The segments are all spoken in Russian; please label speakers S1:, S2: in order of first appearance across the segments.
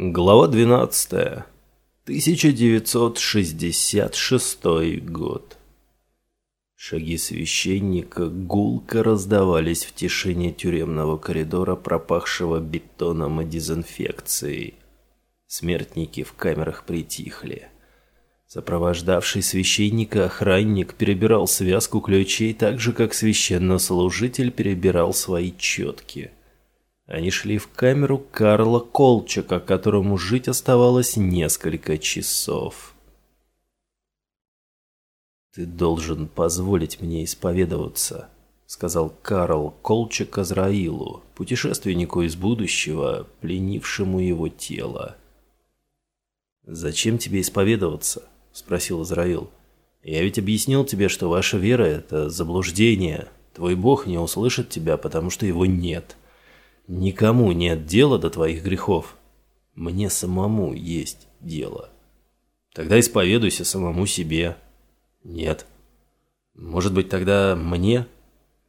S1: Глава 12. 1966 год. Шаги священника гулко раздавались в тишине тюремного коридора, пропахшего бетоном и дезинфекцией. Смертники в камерах притихли. Сопровождавший священника охранник перебирал связку ключей так же, как священнослужитель перебирал свои четки – они шли в камеру Карла Колчака, которому жить оставалось несколько часов. «Ты должен позволить мне исповедоваться», — сказал Карл Колчак Азраилу, путешественнику из будущего, пленившему его тело. «Зачем тебе исповедоваться?» — спросил Израил. «Я ведь объяснил тебе, что ваша вера — это заблуждение. Твой Бог не услышит тебя, потому что его нет». Никому нет дела до твоих грехов. Мне самому есть дело. Тогда исповедуйся самому себе. Нет. Может быть, тогда мне?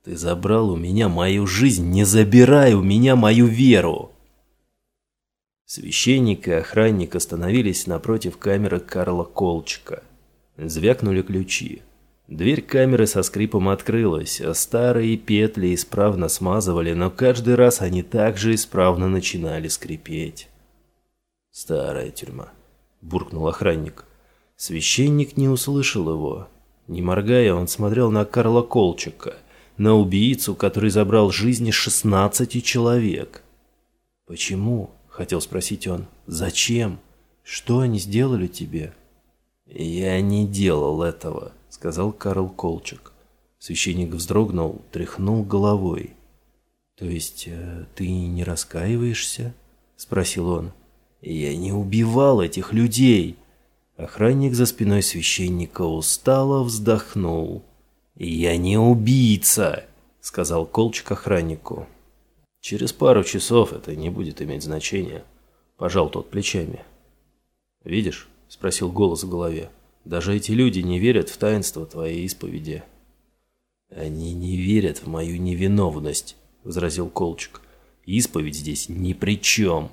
S1: Ты забрал у меня мою жизнь, не забирай у меня мою веру. Священник и охранник остановились напротив камеры Карла Колчика. Звякнули ключи. Дверь камеры со скрипом открылась, старые петли исправно смазывали, но каждый раз они также исправно начинали скрипеть. «Старая тюрьма», — буркнул охранник. Священник не услышал его. Не моргая, он смотрел на Карла Колчика, на убийцу, который забрал жизни шестнадцати человек. «Почему?» — хотел спросить он. «Зачем? Что они сделали тебе?» «Я не делал этого», — сказал Карл Колчак. Священник вздрогнул, тряхнул головой. «То есть э, ты не раскаиваешься?» — спросил он. «Я не убивал этих людей!» Охранник за спиной священника устало вздохнул. «Я не убийца!» — сказал Колчак охраннику. «Через пару часов это не будет иметь значения», — пожал тот плечами. «Видишь?» — спросил голос в голове. Даже эти люди не верят в таинство твоей исповеди». «Они не верят в мою невиновность», — возразил Колчик. «Исповедь здесь ни при чем».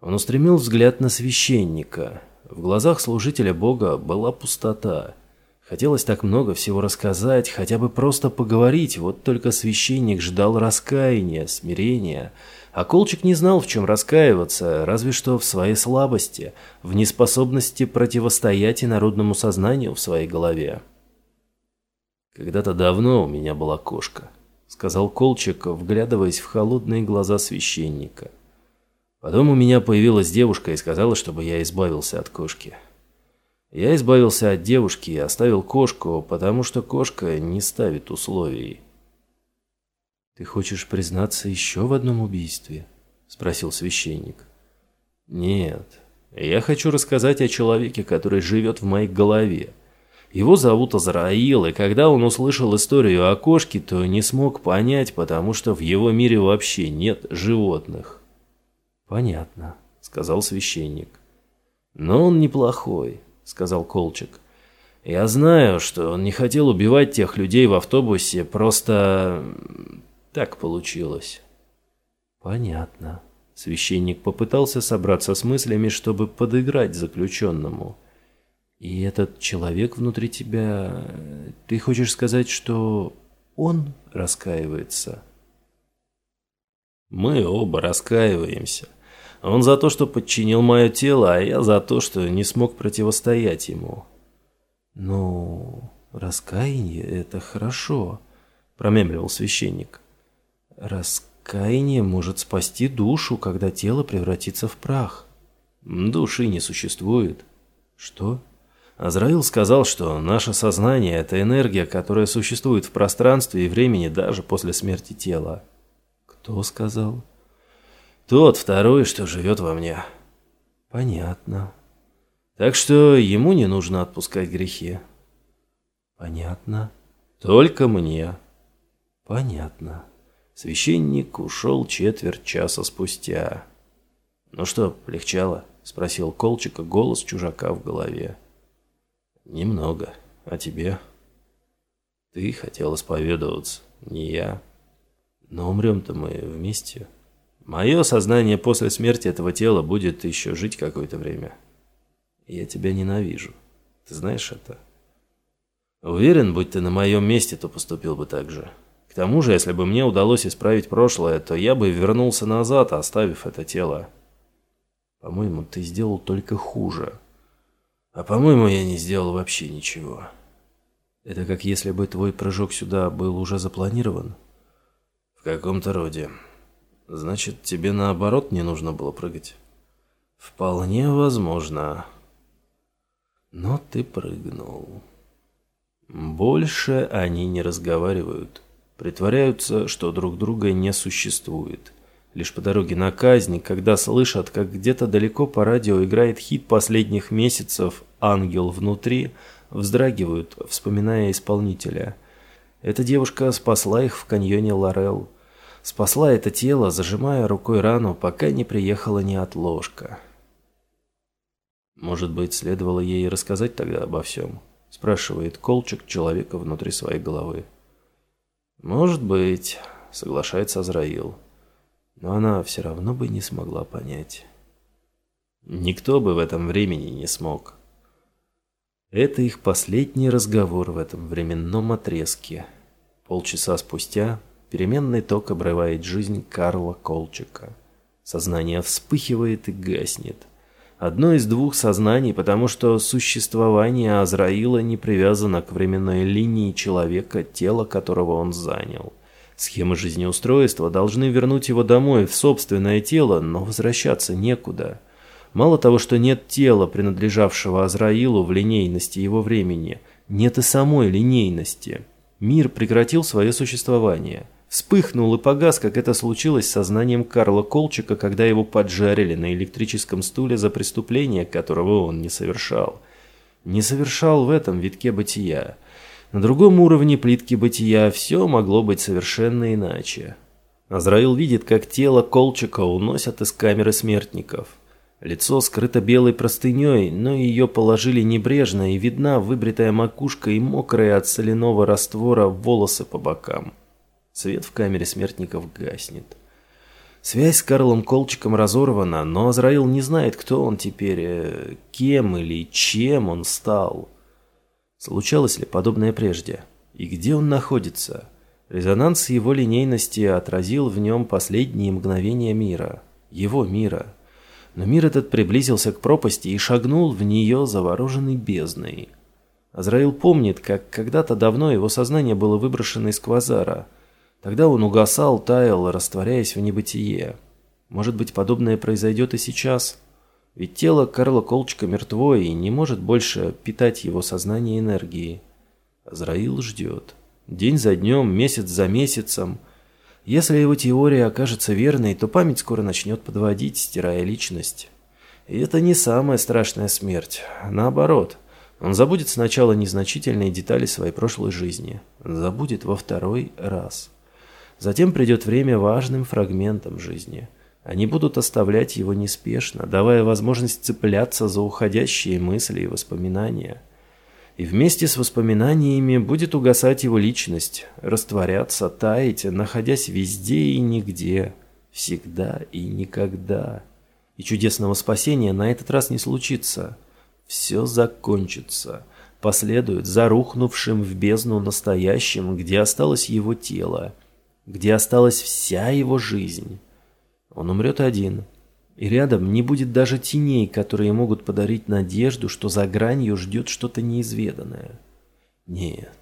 S1: Он устремил взгляд на священника. В глазах служителя Бога была пустота. Хотелось так много всего рассказать, хотя бы просто поговорить, вот только священник ждал раскаяния, смирения, а Колчик не знал, в чем раскаиваться, разве что в своей слабости, в неспособности противостоять инородному сознанию в своей голове. «Когда-то давно у меня была кошка», — сказал Колчик, вглядываясь в холодные глаза священника. «Потом у меня появилась девушка и сказала, чтобы я избавился от кошки». Я избавился от девушки и оставил кошку, потому что кошка не ставит условий. «Ты хочешь признаться еще в одном убийстве?» – спросил священник. «Нет. Я хочу рассказать о человеке, который живет в моей голове. Его зовут Азраил, и когда он услышал историю о кошке, то не смог понять, потому что в его мире вообще нет животных». «Понятно», – сказал священник. «Но он неплохой», – сказал Колчик. «Я знаю, что он не хотел убивать тех людей в автобусе, просто так получилось. Понятно. Священник попытался собраться с мыслями, чтобы подыграть заключенному. И этот человек внутри тебя... Ты хочешь сказать, что он раскаивается? Мы оба раскаиваемся. Он за то, что подчинил мое тело, а я за то, что не смог противостоять ему. Ну, раскаяние — это хорошо, промемливал священник. Раскаяние может спасти душу, когда тело превратится в прах. Души не существует. Что? Азраил сказал, что наше сознание – это энергия, которая существует в пространстве и времени даже после смерти тела. Кто сказал? Тот второй, что живет во мне. Понятно. Так что ему не нужно отпускать грехи. Понятно. Только мне. Понятно. Священник ушел четверть часа спустя. «Ну что, легчало?» — спросил Колчика голос чужака в голове. «Немного. А тебе?» «Ты хотел исповедоваться, не я. Но умрем-то мы вместе. Мое сознание после смерти этого тела будет еще жить какое-то время. Я тебя ненавижу. Ты знаешь это? Уверен, будь ты на моем месте, то поступил бы так же. К тому же, если бы мне удалось исправить прошлое, то я бы вернулся назад, оставив это тело. По-моему, ты сделал только хуже. А по-моему, я не сделал вообще ничего. Это как если бы твой прыжок сюда был уже запланирован? В каком-то роде. Значит, тебе наоборот не нужно было прыгать? Вполне возможно. Но ты прыгнул. Больше они не разговаривают. Притворяются, что друг друга не существует. Лишь по дороге на казнь, когда слышат, как где-то далеко по радио играет хит последних месяцев «Ангел внутри», вздрагивают, вспоминая исполнителя. Эта девушка спасла их в каньоне Лорел. Спасла это тело, зажимая рукой рану, пока не приехала неотложка. Может быть, следовало ей рассказать тогда обо всем? Спрашивает Колчик человека внутри своей головы. «Может быть», — соглашается Азраил. Но она все равно бы не смогла понять. Никто бы в этом времени не смог. Это их последний разговор в этом временном отрезке. Полчаса спустя переменный ток обрывает жизнь Карла Колчика. Сознание вспыхивает и гаснет. Одно из двух сознаний, потому что существование Азраила не привязано к временной линии человека, тело которого он занял. Схемы жизнеустройства должны вернуть его домой, в собственное тело, но возвращаться некуда. Мало того, что нет тела, принадлежавшего Азраилу в линейности его времени, нет и самой линейности. Мир прекратил свое существование – Вспыхнул и погас, как это случилось с сознанием Карла Колчика, когда его поджарили на электрическом стуле за преступление, которого он не совершал. Не совершал в этом витке бытия. На другом уровне плитки бытия все могло быть совершенно иначе. Азраил видит, как тело Колчика уносят из камеры смертников. Лицо скрыто белой простыней, но ее положили небрежно, и видна выбритая макушка и мокрые от соляного раствора волосы по бокам. Свет в камере смертников гаснет. Связь с Карлом Колчиком разорвана, но Азраил не знает, кто он теперь, э, кем или чем он стал. Случалось ли подобное прежде? И где он находится? Резонанс его линейности отразил в нем последние мгновения мира. Его мира. Но мир этот приблизился к пропасти и шагнул в нее завороженной бездной. Азраил помнит, как когда-то давно его сознание было выброшено из квазара – Тогда он угасал, таял, растворяясь в небытие. Может быть, подобное произойдет и сейчас? Ведь тело Карла Колчика мертво и не может больше питать его сознание энергией. Азраил ждет. День за днем, месяц за месяцем. Если его теория окажется верной, то память скоро начнет подводить, стирая личность. И это не самая страшная смерть. Наоборот, он забудет сначала незначительные детали своей прошлой жизни. Забудет во второй раз. Затем придет время важным фрагментам жизни. Они будут оставлять его неспешно, давая возможность цепляться за уходящие мысли и воспоминания. И вместе с воспоминаниями будет угасать его личность, растворяться, таять, находясь везде и нигде, всегда и никогда. И чудесного спасения на этот раз не случится. Все закончится, последует за рухнувшим в бездну настоящим, где осталось его тело, где осталась вся его жизнь. Он умрет один, и рядом не будет даже теней, которые могут подарить надежду, что за гранью ждет что-то неизведанное. Нет,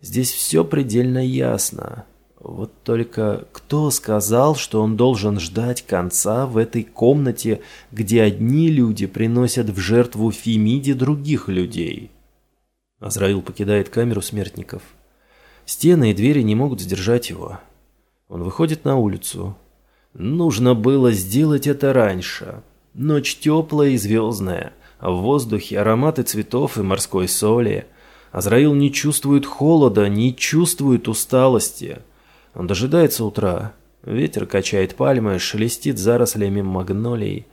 S1: здесь все предельно ясно. Вот только кто сказал, что он должен ждать конца в этой комнате, где одни люди приносят в жертву Фемиде других людей? Азраил покидает камеру смертников. Стены и двери не могут сдержать его. Он выходит на улицу. Нужно было сделать это раньше. Ночь теплая и звездная, а в воздухе ароматы цветов и морской соли. Азраил не чувствует холода, не чувствует усталости. Он дожидается утра. Ветер качает пальмы, шелестит зарослями магнолий.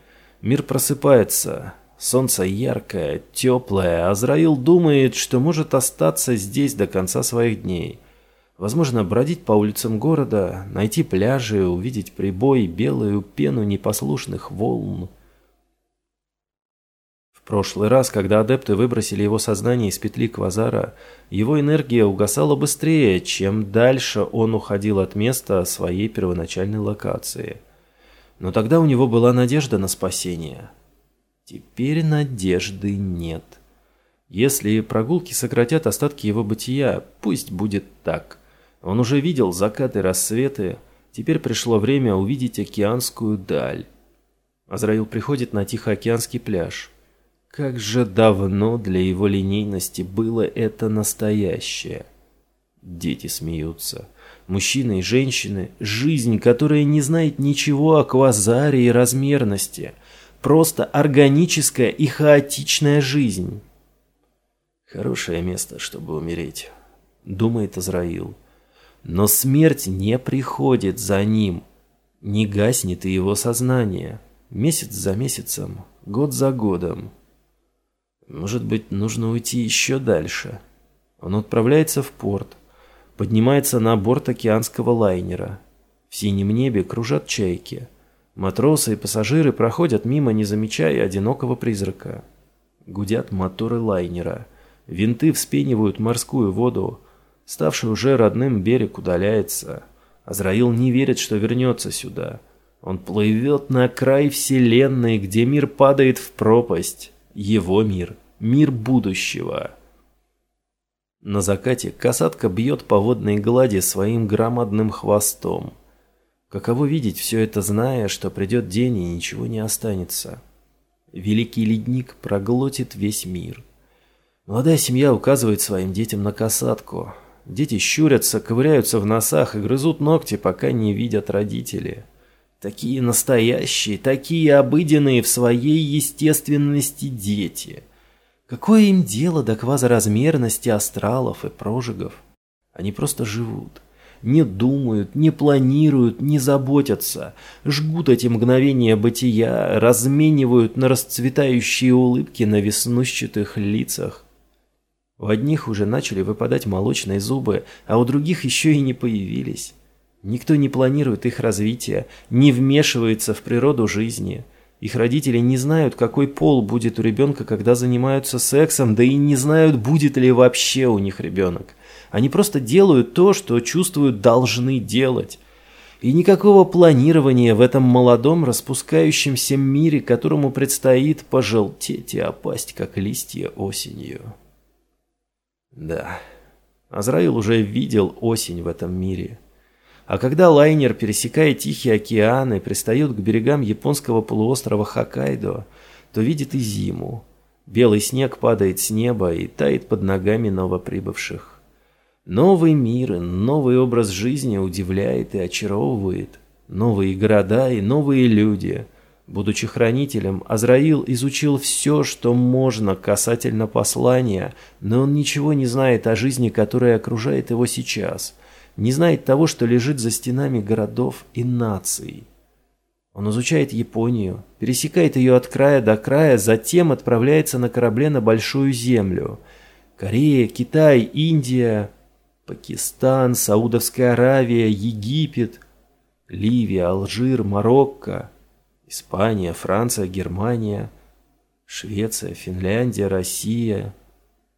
S1: Мир просыпается. Солнце яркое, теплое. Азраил думает, что может остаться здесь до конца своих дней. Возможно, бродить по улицам города, найти пляжи, увидеть прибой, белую пену непослушных волн. В прошлый раз, когда адепты выбросили его сознание из петли квазара, его энергия угасала быстрее, чем дальше он уходил от места своей первоначальной локации. Но тогда у него была надежда на спасение. Теперь надежды нет. Если прогулки сократят остатки его бытия, пусть будет так. Он уже видел закаты, рассветы, теперь пришло время увидеть океанскую даль. Азраил приходит на Тихоокеанский пляж. Как же давно для его линейности было это настоящее. Дети смеются. Мужчины и женщины. Жизнь, которая не знает ничего о квазаре и размерности. Просто органическая и хаотичная жизнь. Хорошее место, чтобы умереть, думает Азраил. Но смерть не приходит за ним, не гаснет и его сознание. Месяц за месяцем, год за годом. Может быть, нужно уйти еще дальше. Он отправляется в порт, поднимается на борт океанского лайнера. В синем небе кружат чайки. Матросы и пассажиры проходят мимо, не замечая одинокого призрака. Гудят моторы лайнера. Винты вспенивают морскую воду, Ставший уже родным берег удаляется. Азраил не верит, что вернется сюда. Он плывет на край вселенной, где мир падает в пропасть. Его мир. Мир будущего. На закате касатка бьет по водной глади своим громадным хвостом. Каково видеть все это, зная, что придет день и ничего не останется. Великий ледник проглотит весь мир. Молодая семья указывает своим детям на касатку. Дети щурятся, ковыряются в носах и грызут ногти, пока не видят родители. Такие настоящие, такие обыденные в своей естественности дети. Какое им дело до квазоразмерности астралов и прожигов? Они просто живут. Не думают, не планируют, не заботятся. Жгут эти мгновения бытия, разменивают на расцветающие улыбки на веснущатых лицах. У одних уже начали выпадать молочные зубы, а у других еще и не появились. Никто не планирует их развития, не вмешивается в природу жизни. Их родители не знают, какой пол будет у ребенка, когда занимаются сексом, да и не знают, будет ли вообще у них ребенок. Они просто делают то, что чувствуют должны делать. И никакого планирования в этом молодом распускающемся мире, которому предстоит пожелтеть и опасть, как листья осенью. Да, Азраил уже видел осень в этом мире. А когда лайнер пересекает Тихий океан и пристает к берегам японского полуострова Хоккайдо, то видит и зиму. Белый снег падает с неба и тает под ногами новоприбывших. Новый мир и новый образ жизни удивляет и очаровывает. Новые города и новые люди – Будучи хранителем, Азраил изучил все, что можно касательно послания, но он ничего не знает о жизни, которая окружает его сейчас, не знает того, что лежит за стенами городов и наций. Он изучает Японию, пересекает ее от края до края, затем отправляется на корабле на Большую Землю. Корея, Китай, Индия, Пакистан, Саудовская Аравия, Египет, Ливия, Алжир, Марокко – Испания, Франция, Германия, Швеция, Финляндия, Россия,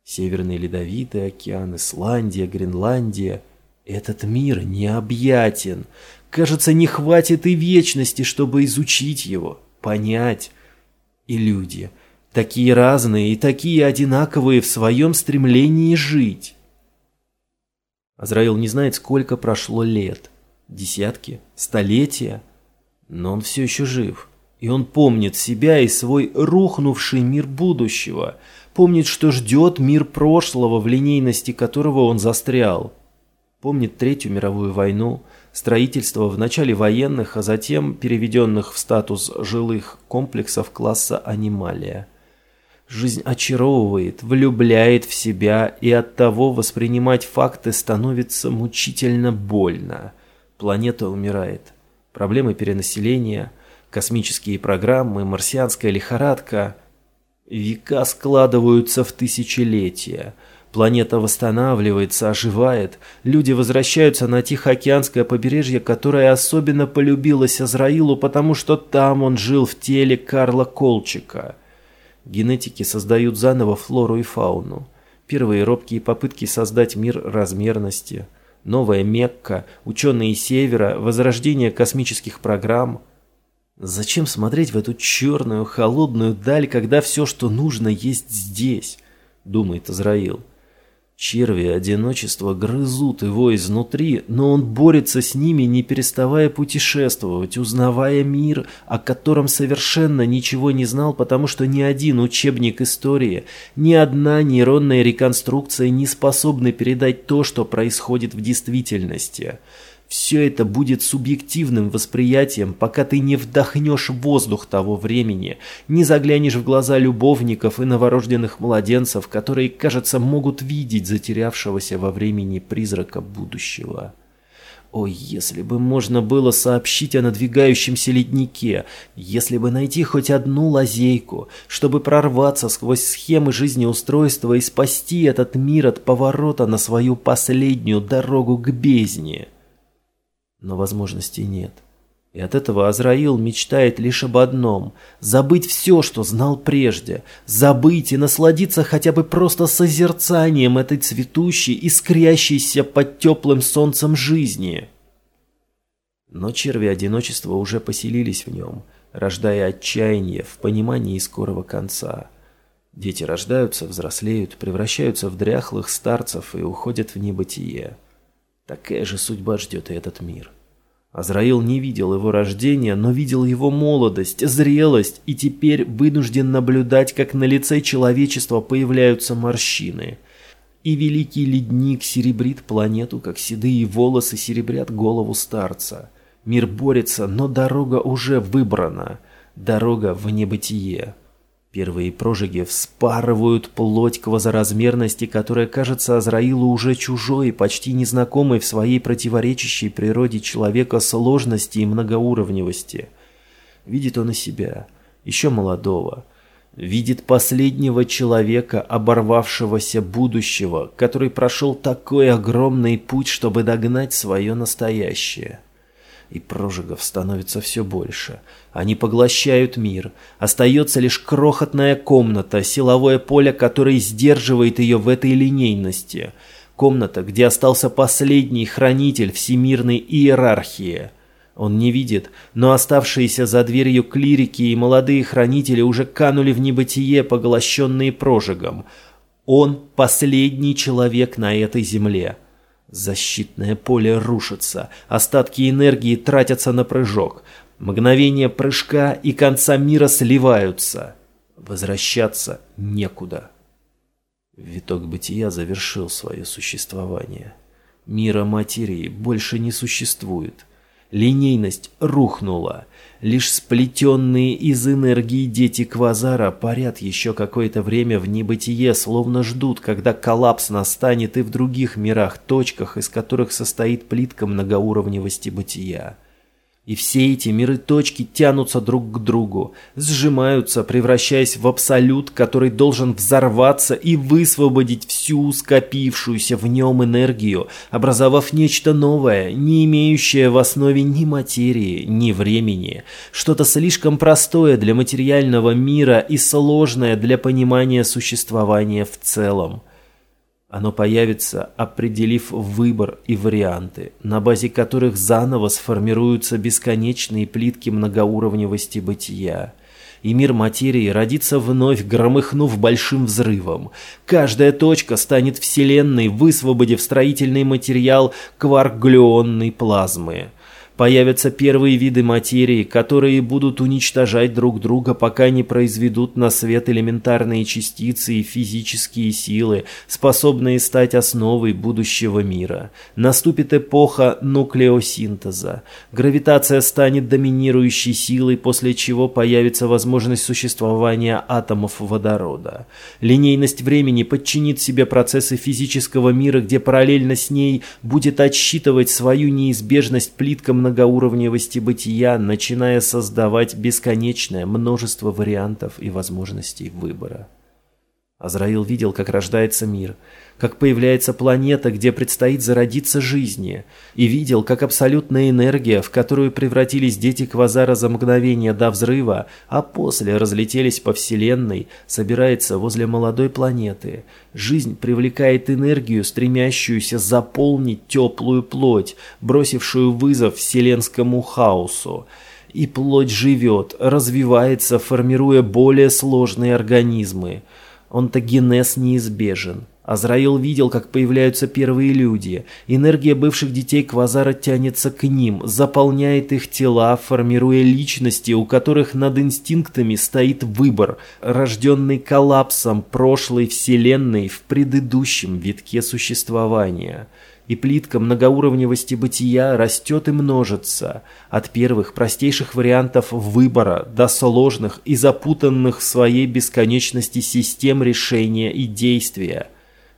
S1: Северный Ледовитый океан, Исландия, Гренландия. Этот мир необъятен. Кажется, не хватит и вечности, чтобы изучить его, понять. И люди, такие разные и такие одинаковые в своем стремлении жить. Азраил не знает, сколько прошло лет. Десятки? Столетия? Но он все еще жив. И он помнит себя и свой рухнувший мир будущего. Помнит, что ждет мир прошлого, в линейности которого он застрял. Помнит Третью мировую войну, строительство в начале военных, а затем переведенных в статус жилых комплексов класса «Анималия». Жизнь очаровывает, влюбляет в себя, и оттого воспринимать факты становится мучительно больно. Планета умирает проблемы перенаселения, космические программы, марсианская лихорадка. Века складываются в тысячелетия. Планета восстанавливается, оживает. Люди возвращаются на Тихоокеанское побережье, которое особенно полюбилось Азраилу, потому что там он жил в теле Карла Колчика. Генетики создают заново флору и фауну. Первые робкие попытки создать мир размерности. Новая Мекка, ученые Севера, возрождение космических программ. Зачем смотреть в эту черную, холодную даль, когда все, что нужно, есть здесь? Думает Азраил. Черви одиночества грызут его изнутри, но он борется с ними, не переставая путешествовать, узнавая мир, о котором совершенно ничего не знал, потому что ни один учебник истории, ни одна нейронная реконструкция не способны передать то, что происходит в действительности. Все это будет субъективным восприятием, пока ты не вдохнешь воздух того времени, не заглянешь в глаза любовников и новорожденных младенцев, которые, кажется, могут видеть затерявшегося во времени призрака будущего. О, если бы можно было сообщить о надвигающемся леднике, если бы найти хоть одну лазейку, чтобы прорваться сквозь схемы жизнеустройства и спасти этот мир от поворота на свою последнюю дорогу к бездне но возможностей нет. И от этого Азраил мечтает лишь об одном – забыть все, что знал прежде, забыть и насладиться хотя бы просто созерцанием этой цветущей, искрящейся под теплым солнцем жизни. Но черви одиночества уже поселились в нем, рождая отчаяние в понимании скорого конца. Дети рождаются, взрослеют, превращаются в дряхлых старцев и уходят в небытие. Такая же судьба ждет и этот мир. Азраил не видел его рождения, но видел его молодость, зрелость и теперь вынужден наблюдать, как на лице человечества появляются морщины. И великий ледник серебрит планету, как седые волосы серебрят голову старца. Мир борется, но дорога уже выбрана. Дорога в небытие. Первые прожиги вспарывают плоть квазоразмерности, которая кажется Азраилу уже чужой, почти незнакомой в своей противоречащей природе человека сложности и многоуровневости. Видит он и себя, еще молодого. Видит последнего человека, оборвавшегося будущего, который прошел такой огромный путь, чтобы догнать свое настоящее. И прожигов становится все больше. Они поглощают мир. Остается лишь крохотная комната, силовое поле, которое сдерживает ее в этой линейности. Комната, где остался последний хранитель всемирной иерархии. Он не видит, но оставшиеся за дверью клирики и молодые хранители уже канули в небытие, поглощенные прожигом. Он последний человек на этой земле. Защитное поле рушится, остатки энергии тратятся на прыжок. Мгновение прыжка и конца мира сливаются. Возвращаться некуда. Виток бытия завершил свое существование. Мира материи больше не существует. Линейность рухнула. Лишь сплетенные из энергии дети Квазара парят еще какое-то время в небытие, словно ждут, когда коллапс настанет и в других мирах, точках, из которых состоит плитка многоуровневости бытия. И все эти миры-точки тянутся друг к другу, сжимаются, превращаясь в абсолют, который должен взорваться и высвободить всю скопившуюся в нем энергию, образовав нечто новое, не имеющее в основе ни материи, ни времени, что-то слишком простое для материального мира и сложное для понимания существования в целом. Оно появится, определив выбор и варианты, на базе которых заново сформируются бесконечные плитки многоуровневости бытия. И мир материи родится вновь, громыхнув большим взрывом. Каждая точка станет вселенной, высвободив строительный материал кварк-глюонной плазмы. Появятся первые виды материи, которые будут уничтожать друг друга, пока не произведут на свет элементарные частицы и физические силы, способные стать основой будущего мира. Наступит эпоха нуклеосинтеза. Гравитация станет доминирующей силой, после чего появится возможность существования атомов водорода. Линейность времени подчинит себе процессы физического мира, где параллельно с ней будет отсчитывать свою неизбежность плитка многоуровневости многоуровневости бытия, начиная создавать бесконечное множество вариантов и возможностей выбора. Азраил видел, как рождается мир, как появляется планета, где предстоит зародиться жизни, и видел, как абсолютная энергия, в которую превратились дети Квазара за мгновение до взрыва, а после разлетелись по Вселенной, собирается возле молодой планеты. Жизнь привлекает энергию, стремящуюся заполнить теплую плоть, бросившую вызов вселенскому хаосу. И плоть живет, развивается, формируя более сложные организмы. Онтогенез неизбежен. Азраил видел, как появляются первые люди. Энергия бывших детей Квазара тянется к ним, заполняет их тела, формируя личности, у которых над инстинктами стоит выбор, рожденный коллапсом прошлой вселенной в предыдущем витке существования и плитка многоуровневости бытия растет и множится, от первых простейших вариантов выбора до сложных и запутанных в своей бесконечности систем решения и действия.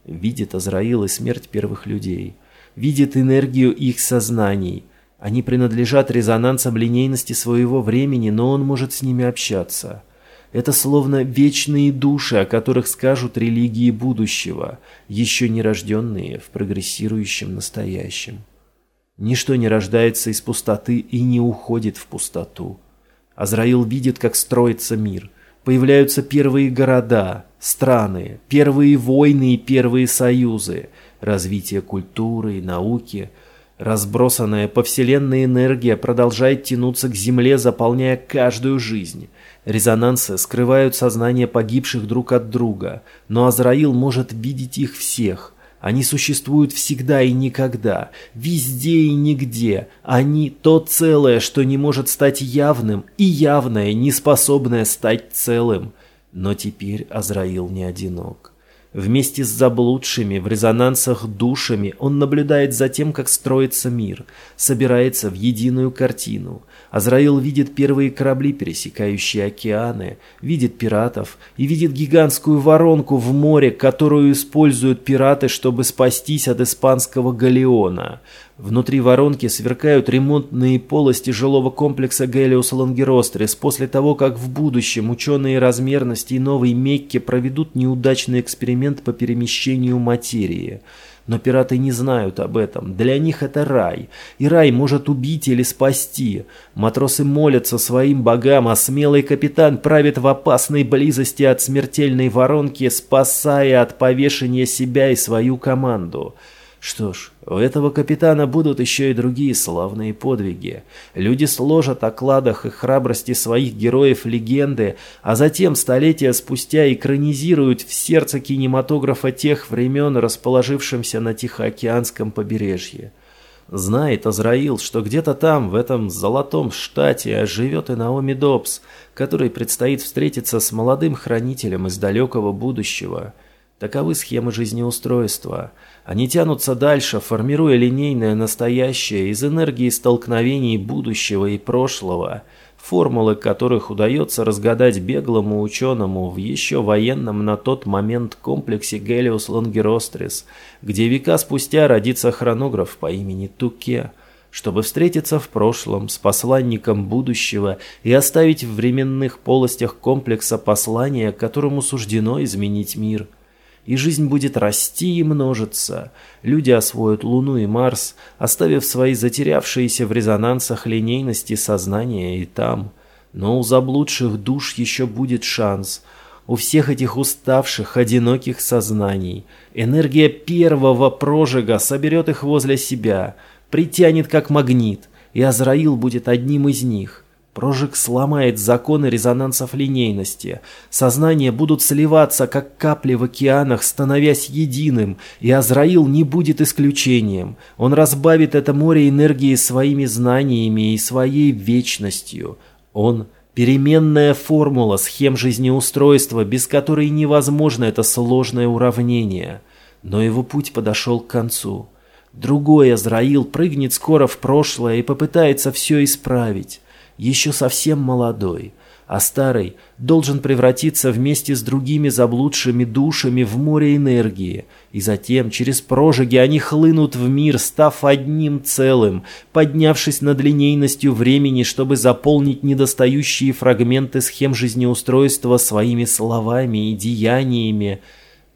S1: Видит Азраил и смерть первых людей, видит энергию их сознаний. Они принадлежат резонансам линейности своего времени, но он может с ними общаться. Это словно вечные души, о которых скажут религии будущего, еще не рожденные в прогрессирующем настоящем. Ничто не рождается из пустоты и не уходит в пустоту. Азраил видит, как строится мир. Появляются первые города, страны, первые войны и первые союзы, развитие культуры и науки – Разбросанная по вселенной энергия продолжает тянуться к Земле, заполняя каждую жизнь. Резонансы скрывают сознание погибших друг от друга, но Азраил может видеть их всех. Они существуют всегда и никогда, везде и нигде. Они – то целое, что не может стать явным, и явное, не способное стать целым. Но теперь Азраил не одинок. Вместе с заблудшими в резонансах душами он наблюдает за тем, как строится мир, собирается в единую картину. Азраил видит первые корабли, пересекающие океаны, видит пиратов и видит гигантскую воронку в море, которую используют пираты, чтобы спастись от испанского галеона. Внутри воронки сверкают ремонтные полости жилого комплекса Гелиос Лонгерострис после того, как в будущем ученые размерности и новой Мекки проведут неудачный эксперимент по перемещению материи. Но пираты не знают об этом. Для них это рай. И рай может убить или спасти. Матросы молятся своим богам, а смелый капитан правит в опасной близости от смертельной воронки, спасая от повешения себя и свою команду. Что ж, у этого капитана будут еще и другие славные подвиги. Люди сложат о кладах и храбрости своих героев легенды, а затем столетия спустя экранизируют в сердце кинематографа тех времен, расположившимся на Тихоокеанском побережье. Знает Азраил, что где-то там, в этом золотом штате, живет и Наоми Добс, которой предстоит встретиться с молодым хранителем из далекого будущего. Таковы схемы жизнеустройства – они тянутся дальше, формируя линейное настоящее из энергии столкновений будущего и прошлого, формулы которых удается разгадать беглому ученому в еще военном на тот момент комплексе Гелиус Лонгерострис, где века спустя родится хронограф по имени Туке, чтобы встретиться в прошлом с посланником будущего и оставить в временных полостях комплекса послание, которому суждено изменить мир – и жизнь будет расти и множиться. Люди освоят Луну и Марс, оставив свои затерявшиеся в резонансах линейности сознания и там. Но у заблудших душ еще будет шанс. У всех этих уставших, одиноких сознаний. Энергия первого прожига соберет их возле себя, притянет как магнит, и Азраил будет одним из них. Прожиг сломает законы резонансов линейности. Сознания будут сливаться, как капли в океанах, становясь единым, и Азраил не будет исключением. Он разбавит это море энергии своими знаниями и своей вечностью. Он – переменная формула схем жизнеустройства, без которой невозможно это сложное уравнение. Но его путь подошел к концу. Другой Азраил прыгнет скоро в прошлое и попытается все исправить еще совсем молодой. а старый должен превратиться вместе с другими заблудшими душами в море энергии, и затем через прожиги они хлынут в мир, став одним целым, поднявшись над линейностью времени, чтобы заполнить недостающие фрагменты схем жизнеустройства своими словами и деяниями,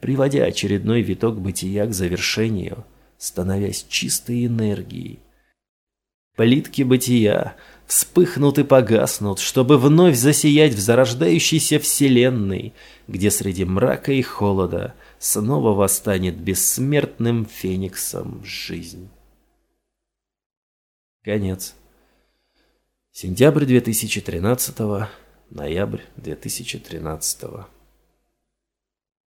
S1: приводя очередной виток бытия к завершению, становясь чистой энергией. Плитки бытия — вспыхнут и погаснут, чтобы вновь засиять в зарождающейся вселенной, где среди мрака и холода снова восстанет бессмертным фениксом жизнь. Конец. Сентябрь 2013, ноябрь 2013.